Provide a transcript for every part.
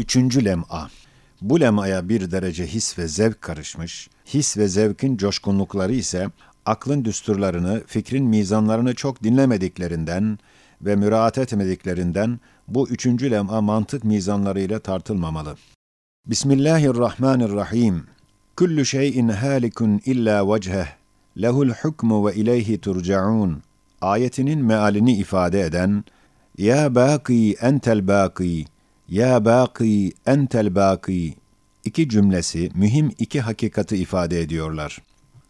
Üçüncü lem'a. Bu lem'aya bir derece his ve zevk karışmış, his ve zevkin coşkunlukları ise aklın düsturlarını, fikrin mizanlarını çok dinlemediklerinden ve müraat etmediklerinden bu üçüncü lem'a mantık mizanlarıyla tartılmamalı. Bismillahirrahmanirrahim. Kullu şeyin halikun illa vecheh. Lehul hukmu ve ileyhi turcaun. Ayetinin mealini ifade eden Ya baki entel baki, ya baki entel baki iki cümlesi mühim iki hakikati ifade ediyorlar.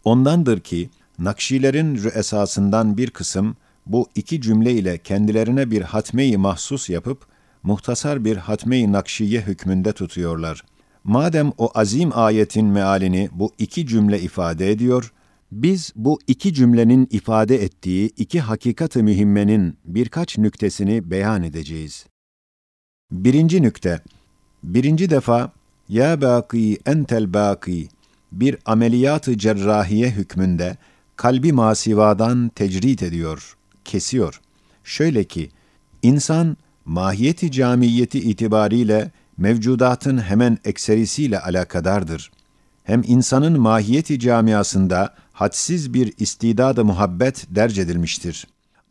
Ondandır ki Nakşilerin rüesasından bir kısım bu iki cümle ile kendilerine bir hatmeyi mahsus yapıp muhtasar bir hatmeyi nakşiye hükmünde tutuyorlar. Madem o azim ayetin mealini bu iki cümle ifade ediyor, biz bu iki cümlenin ifade ettiği iki hakikat-ı mühimmenin birkaç nüktesini beyan edeceğiz. Birinci nükte, birinci defa, Ya baki entel baki, bir ameliyat-ı cerrahiye hükmünde, kalbi masivadan tecrit ediyor, kesiyor. Şöyle ki, insan, mahiyeti camiyeti itibariyle mevcudatın hemen ekserisiyle alakadardır. Hem insanın mahiyeti camiasında hadsiz bir istidad-ı muhabbet derc edilmiştir.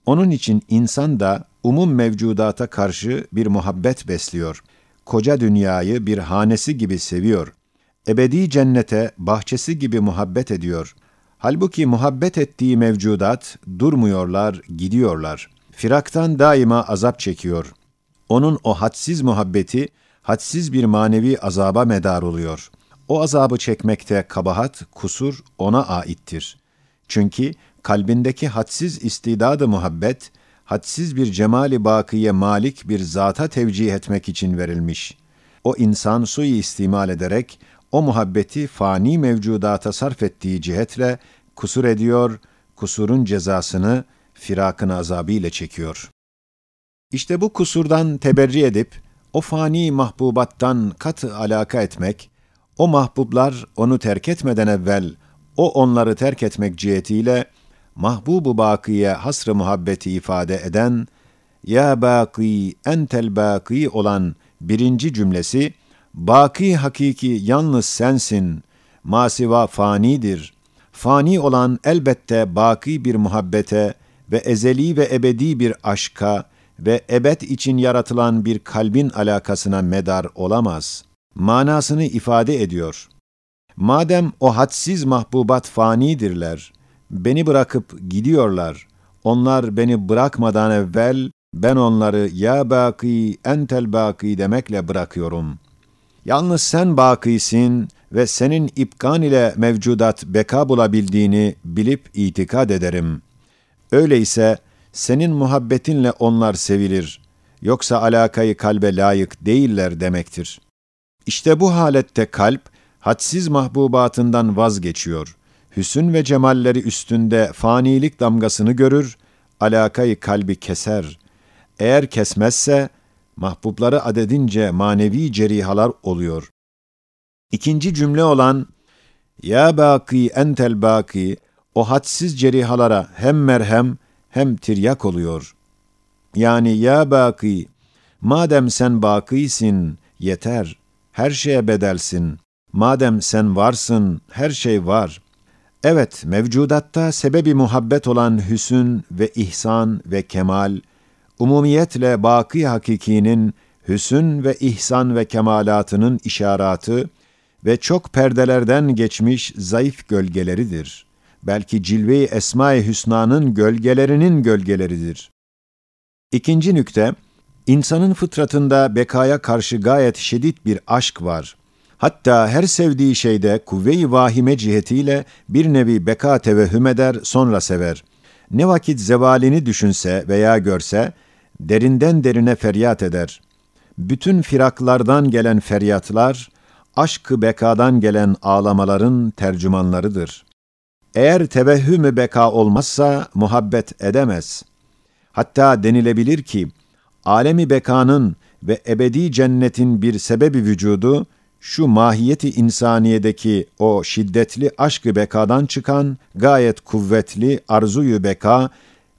Onun için insan da umum mevcudata karşı bir muhabbet besliyor. Koca dünyayı bir hanesi gibi seviyor. Ebedi cennete bahçesi gibi muhabbet ediyor. Halbuki muhabbet ettiği mevcudat durmuyorlar, gidiyorlar. Firaktan daima azap çekiyor. Onun o hadsiz muhabbeti hadsiz bir manevi azaba medar oluyor. O azabı çekmekte kabahat, kusur ona aittir. Çünkü kalbindeki hadsiz istidadı muhabbet, hadsiz bir cemali bakiye malik bir zata tevcih etmek için verilmiş. O insan suyu istimal ederek, o muhabbeti fani mevcudata sarf ettiği cihetle kusur ediyor, kusurun cezasını firakın azabıyla çekiyor. İşte bu kusurdan teberri edip, o fani mahbubattan katı alaka etmek, o mahbublar onu terk etmeden evvel, o onları terk etmek cihetiyle, mahbubu bakiye hasrı muhabbeti ifade eden, ya baki entel baki olan birinci cümlesi, baki hakiki yalnız sensin, masiva fanidir. Fani olan elbette baki bir muhabbete ve ezeli ve ebedi bir aşka ve ebed için yaratılan bir kalbin alakasına medar olamaz. Manasını ifade ediyor. Madem o hadsiz mahbubat fanidirler, beni bırakıp gidiyorlar, onlar beni bırakmadan evvel ben onları ya baki entel baki demekle bırakıyorum. Yalnız sen bakisin ve senin ipkan ile mevcudat beka bulabildiğini bilip itikad ederim. Öyleyse senin muhabbetinle onlar sevilir. Yoksa alakayı kalbe layık değiller demektir. İşte bu halette kalp, hadsiz mahbubatından vazgeçiyor. Hüsün ve cemalleri üstünde fanilik damgasını görür, alakayı kalbi keser. Eğer kesmezse, mahbubları adedince manevi cerihalar oluyor. İkinci cümle olan, Ya baki entel baki, o hadsiz cerihalara hem merhem hem tiryak oluyor. Yani ya baki, madem sen bakisin, yeter, her şeye bedelsin. Madem sen varsın, her şey var. Evet, mevcudatta sebebi muhabbet olan hüsün ve ihsan ve kemal, umumiyetle baki hakikinin hüsün ve ihsan ve kemalatının işaratı ve çok perdelerden geçmiş zayıf gölgeleridir. Belki cilve-i Esma-i Hüsna'nın gölgelerinin gölgeleridir. İkinci nükte, insanın fıtratında bekaya karşı gayet şiddet bir aşk var. Hatta her sevdiği şeyde kuvve-i vahime cihetiyle bir nevi beka tevehhüm eder, sonra sever. Ne vakit zevalini düşünse veya görse, derinden derine feryat eder. Bütün firaklardan gelen feryatlar, aşkı bekadan gelen ağlamaların tercümanlarıdır. Eğer tevehhüm beka olmazsa muhabbet edemez. Hatta denilebilir ki, alemi bekanın ve ebedi cennetin bir sebebi vücudu, şu mahiyeti insaniyedeki o şiddetli aşkı bekadan çıkan gayet kuvvetli arzuyu beka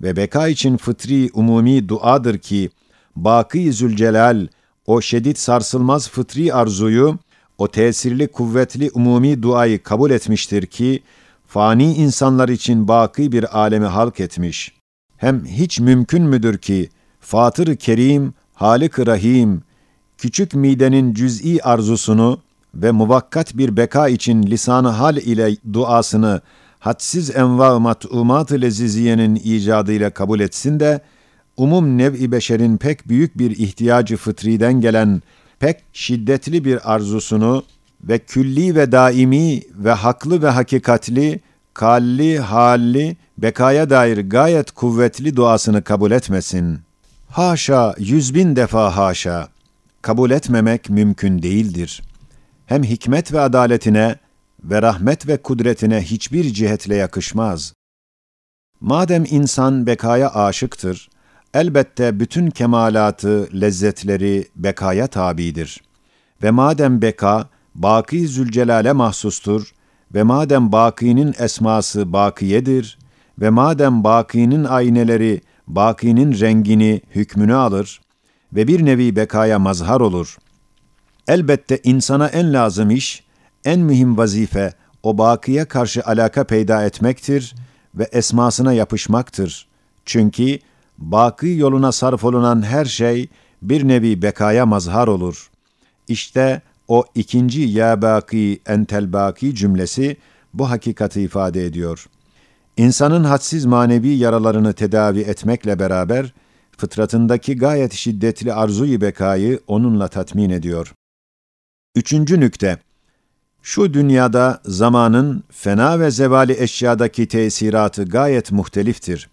ve beka için fıtri umumi duadır ki Baki Zülcelal o şiddet sarsılmaz fıtri arzuyu, o tesirli kuvvetli umumi duayı kabul etmiştir ki, fani insanlar için baki bir alemi halk etmiş. Hem hiç mümkün müdür ki, Fatır-ı Kerim, Halik-ı Rahim, küçük midenin cüz'i arzusunu ve muvakkat bir beka için lisan hal ile duasını hadsiz enva mat'umat-ı leziziyenin icadıyla kabul etsin de, umum nev-i beşerin pek büyük bir ihtiyacı fıtriden gelen pek şiddetli bir arzusunu ve külli ve daimi ve haklı ve hakikatli, kalli, halli, bekaya dair gayet kuvvetli duasını kabul etmesin. Haşa, yüz bin defa haşa. Kabul etmemek mümkün değildir. Hem hikmet ve adaletine ve rahmet ve kudretine hiçbir cihetle yakışmaz. Madem insan bekaya aşıktır, elbette bütün kemalatı, lezzetleri bekaya tabidir. Ve madem beka, Baki Zülcelal'e mahsustur ve madem Baki'nin esması Bakiyedir ve madem Baki'nin ayneleri Baki'nin rengini, hükmünü alır ve bir nevi bekaya mazhar olur. Elbette insana en lazım iş, en mühim vazife o Baki'ye karşı alaka peyda etmektir ve esmasına yapışmaktır. Çünkü Baki yoluna sarf olunan her şey bir nevi bekaya mazhar olur. İşte o ikinci ya baki entel baki cümlesi bu hakikati ifade ediyor. İnsanın hadsiz manevi yaralarını tedavi etmekle beraber fıtratındaki gayet şiddetli arzu-i bekayı onunla tatmin ediyor. Üçüncü nükte, şu dünyada zamanın fena ve zevali eşyadaki tesiratı gayet muhteliftir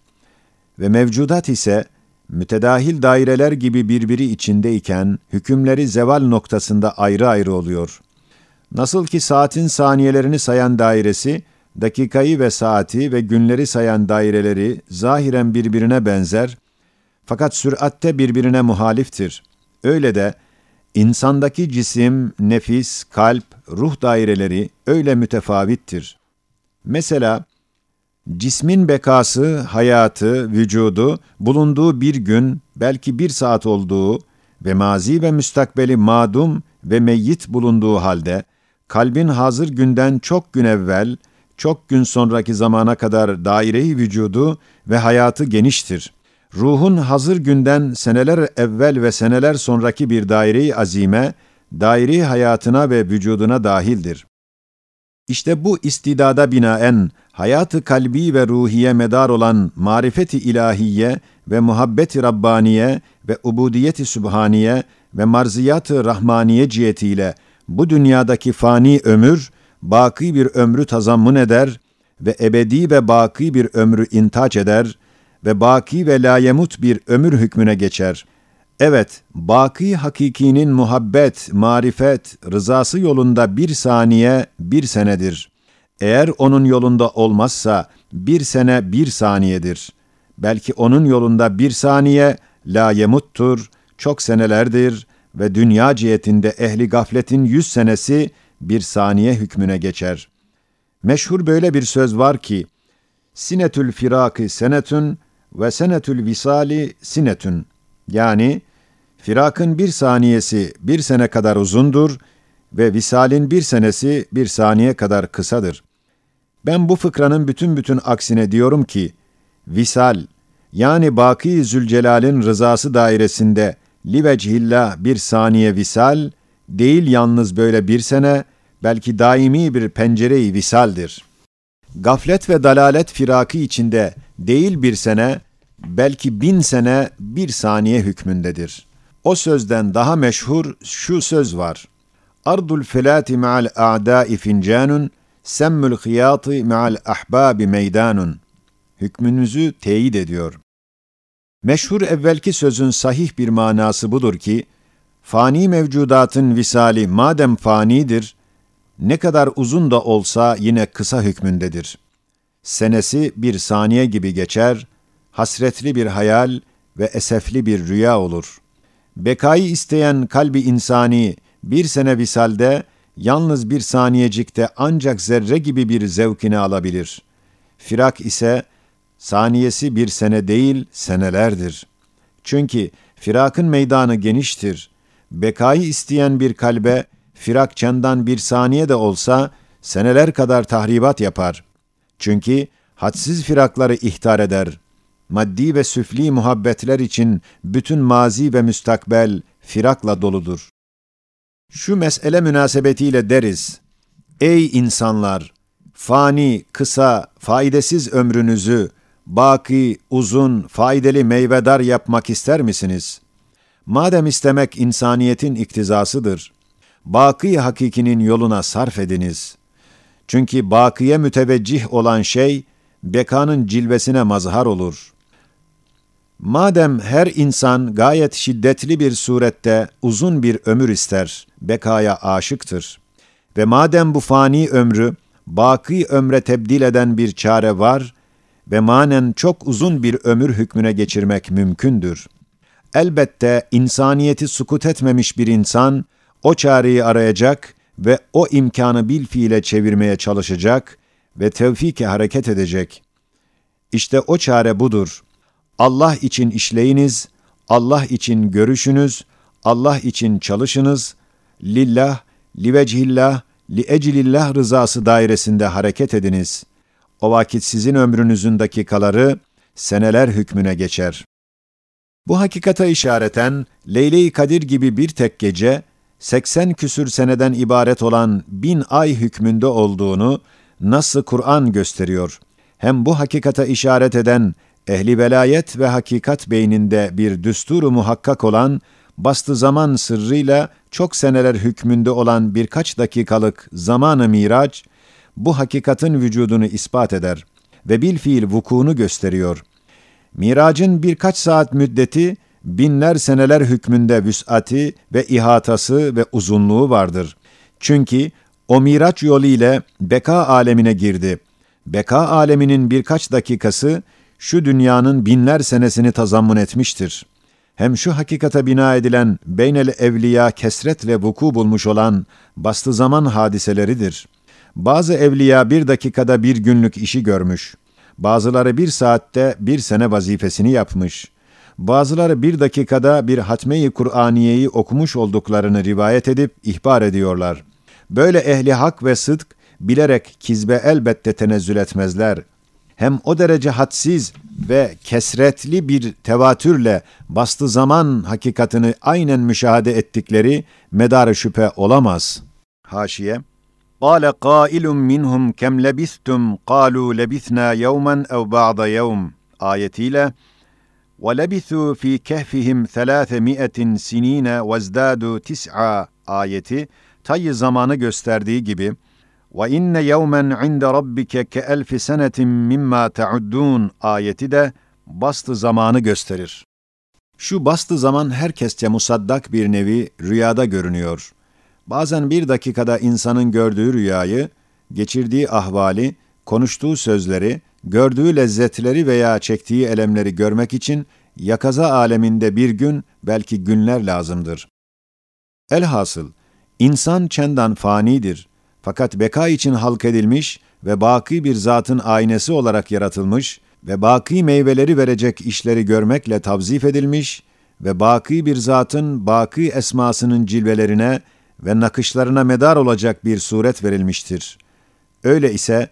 ve mevcudat ise mütedahil daireler gibi birbiri içindeyken hükümleri zeval noktasında ayrı ayrı oluyor. Nasıl ki saatin saniyelerini sayan dairesi, dakikayı ve saati ve günleri sayan daireleri zahiren birbirine benzer, fakat süratte birbirine muhaliftir. Öyle de insandaki cisim, nefis, kalp, ruh daireleri öyle mütefavittir. Mesela, Cismin bekası, hayatı, vücudu, bulunduğu bir gün, belki bir saat olduğu ve mazi ve müstakbeli madum ve meyyit bulunduğu halde, kalbin hazır günden çok gün evvel, çok gün sonraki zamana kadar daireyi vücudu ve hayatı geniştir. Ruhun hazır günden seneler evvel ve seneler sonraki bir daire-i azime, daire hayatına ve vücuduna dahildir. İşte bu istidada binaen hayatı kalbi ve ruhiye medar olan marifeti ilahiye ve muhabbeti rabbaniye ve ubudiyeti sübhaniye ve marziyatı rahmaniye cihetiyle bu dünyadaki fani ömür, baki bir ömrü tazammun eder ve ebedi ve baki bir ömrü intaç eder ve baki ve layemut bir ömür hükmüne geçer. Evet, baki hakikinin muhabbet, marifet, rızası yolunda bir saniye, bir senedir.'' Eğer onun yolunda olmazsa bir sene bir saniyedir. Belki onun yolunda bir saniye la yemuttur, çok senelerdir ve dünya cihetinde ehli gafletin yüz senesi bir saniye hükmüne geçer. Meşhur böyle bir söz var ki, Sinetül firaki senetün ve senetül visali sinetün. Yani, firakın bir saniyesi bir sene kadar uzundur ve visalin bir senesi bir saniye kadar kısadır. Ben bu fıkranın bütün bütün aksine diyorum ki, visal, yani Baki Zülcelal'in rızası dairesinde livecihillah bir saniye visal, değil yalnız böyle bir sene, belki daimi bir pencereyi visaldir. Gaflet ve dalalet firaki içinde değil bir sene, belki bin sene bir saniye hükmündedir. O sözden daha meşhur şu söz var. Ardul felati ma'al a'da'i fincanun Semmül hıyatı me'al ahbabi meydanun. Hükmünüzü teyit ediyor. Meşhur evvelki sözün sahih bir manası budur ki, fani mevcudatın visali madem fanidir, ne kadar uzun da olsa yine kısa hükmündedir. Senesi bir saniye gibi geçer, hasretli bir hayal ve esefli bir rüya olur. Bekayı isteyen kalbi insani bir sene visalde, yalnız bir saniyecikte ancak zerre gibi bir zevkini alabilir. Firak ise saniyesi bir sene değil senelerdir. Çünkü firakın meydanı geniştir bekayı isteyen bir kalbe firakçandan bir saniye de olsa seneler kadar tahribat yapar. Çünkü hadsiz firakları ihtar eder. Maddi ve süfli muhabbetler için bütün mazi ve müstakbel firakla doludur. Şu mesele münasebetiyle deriz. Ey insanlar! Fani, kısa, faydasız ömrünüzü, baki, uzun, faydalı meyvedar yapmak ister misiniz? Madem istemek insaniyetin iktizasıdır, baki hakikinin yoluna sarf ediniz. Çünkü bakiye müteveccih olan şey, bekanın cilvesine mazhar olur. Madem her insan gayet şiddetli bir surette uzun bir ömür ister, bekaya aşıktır. Ve madem bu fani ömrü, baki ömre tebdil eden bir çare var ve manen çok uzun bir ömür hükmüne geçirmek mümkündür. Elbette insaniyeti sukut etmemiş bir insan, o çareyi arayacak ve o imkanı bil fiile çevirmeye çalışacak ve tevfike hareket edecek. İşte o çare budur. Allah için işleyiniz, Allah için görüşünüz, Allah için çalışınız, lillah, livecihillah, li eclillah rızası dairesinde hareket ediniz. O vakit sizin ömrünüzün dakikaları seneler hükmüne geçer. Bu hakikata işareten Leyle-i Kadir gibi bir tek gece 80 küsür seneden ibaret olan bin ay hükmünde olduğunu nasıl Kur'an gösteriyor. Hem bu hakikata işaret eden ehli velayet ve hakikat beyninde bir düsturu muhakkak olan bastı zaman sırrıyla çok seneler hükmünde olan birkaç dakikalık zamanı miraç, bu hakikatin vücudunu ispat eder ve bil fiil vukuunu gösteriyor. Miracın birkaç saat müddeti, binler seneler hükmünde vüs'ati ve ihatası ve uzunluğu vardır. Çünkü o miraç yolu ile beka alemine girdi. Beka aleminin birkaç dakikası, şu dünyanın binler senesini tazammun etmiştir.'' hem şu hakikate bina edilen beynel evliya kesretle vuku bulmuş olan bastı zaman hadiseleridir. Bazı evliya bir dakikada bir günlük işi görmüş. Bazıları bir saatte bir sene vazifesini yapmış Bazıları bir dakikada bir hatme-i Kur'aniyeyi okumuş olduklarını rivayet edip ihbar ediyorlar. Böyle ehli hak ve sıdk bilerek kizbe elbette tenezzül etmezler hem o derece hadsiz ve kesretli bir tevatürle bastı zaman hakikatini aynen müşahede ettikleri medar şüphe olamaz. Haşiye قال قائل منهم كم لبثتم قالوا لبثنا يوما أو بعض يوم ayetiyle وَلَبِثُوا ف۪ي كَهْفِهِمْ ثَلَاثَمِئَةٍ سِن۪ينَ وَازْدَادُوا تِسْعَى ayeti tayyi zamanı gösterdiği gibi ve inne yevmen inde rabbike ke elfi senetin mimma ta'uddun ayeti de bastı zamanı gösterir. Şu bastı zaman herkesçe musaddak bir nevi rüyada görünüyor. Bazen bir dakikada insanın gördüğü rüyayı, geçirdiği ahvali, konuştuğu sözleri, gördüğü lezzetleri veya çektiği elemleri görmek için yakaza aleminde bir gün, belki günler lazımdır. Elhasıl, insan çendan fanidir. Fakat beka için halk edilmiş ve baki bir zatın aynesi olarak yaratılmış ve baki meyveleri verecek işleri görmekle tavzif edilmiş ve baki bir zatın baki esmasının cilvelerine ve nakışlarına medar olacak bir suret verilmiştir. Öyle ise,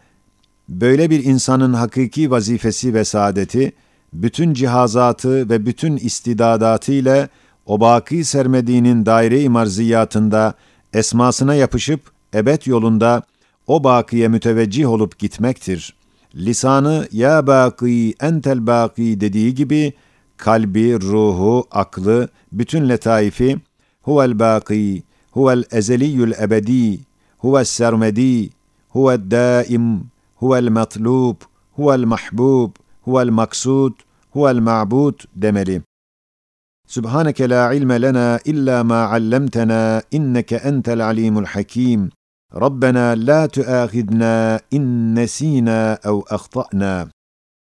böyle bir insanın hakiki vazifesi ve saadeti, bütün cihazatı ve bütün istidadatı ile o baki sermediğinin daire-i marziyatında esmasına yapışıp ebed yolunda o bakiye müteveccih olup gitmektir. Lisanı ya baki entel baki dediği gibi kalbi, ruhu, aklı, bütün letaifi huvel baki, huvel ezeliyyül ebedi, huvel sermedi, huvel daim, هو المطلوب هو المحبوب هو المقصود هو المعبود دملي سبحانك لا علم لنا إلا ما علمتنا إنك أنت العليم الحكيم. ربنا لا تؤاخذنا إن نسينا أو أخطأنا.